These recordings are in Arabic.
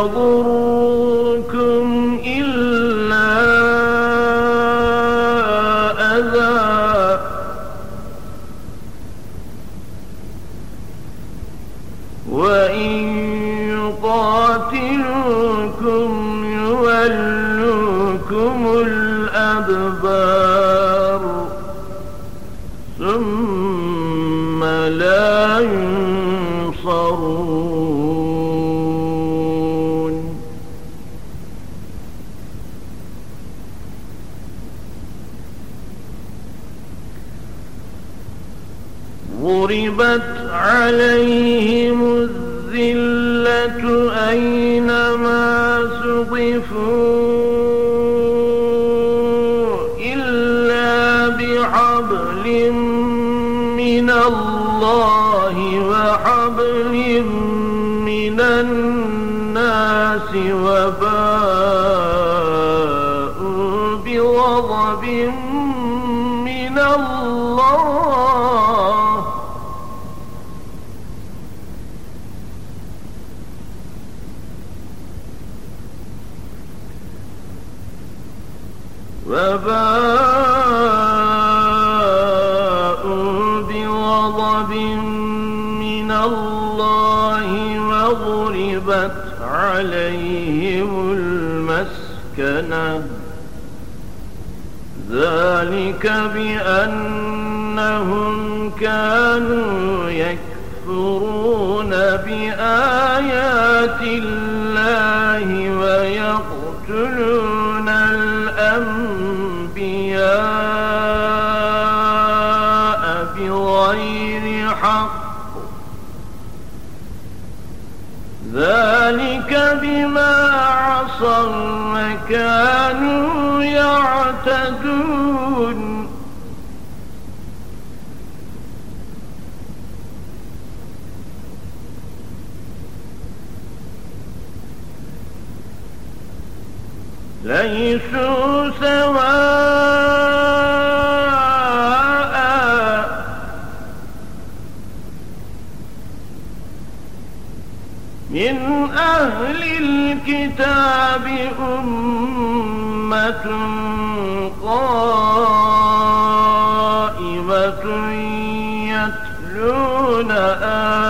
يضركم إلا أذى. وإن يقاتلوكم يولوكم الأدبار. ثم لا ينصرون. ضربت عليهم الذلة أينما سقفوا إلا بحبل من الله وحبل من الناس وباءوا وباءوا بغضب من الله وضربت عليهم المسكنة. ذلك بأنهم كانوا يكفرون بآيات الله ويقتلون بغير حق ذلك بما عصوا وكانوا يعتدون. ليسوا سواء من أهل الكتاب أمة قائمة يتلون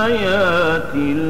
آيات الله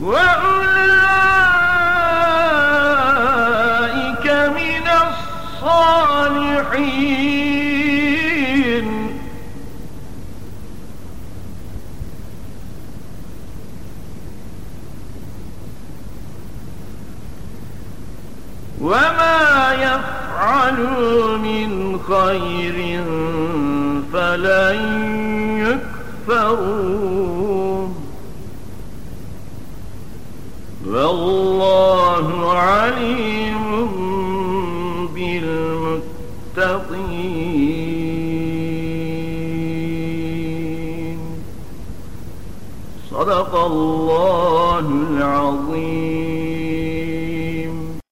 وأولئك من الصالحين. وما يفعلوا من خير فلن يكفروا العظيم صدق الله العظيم.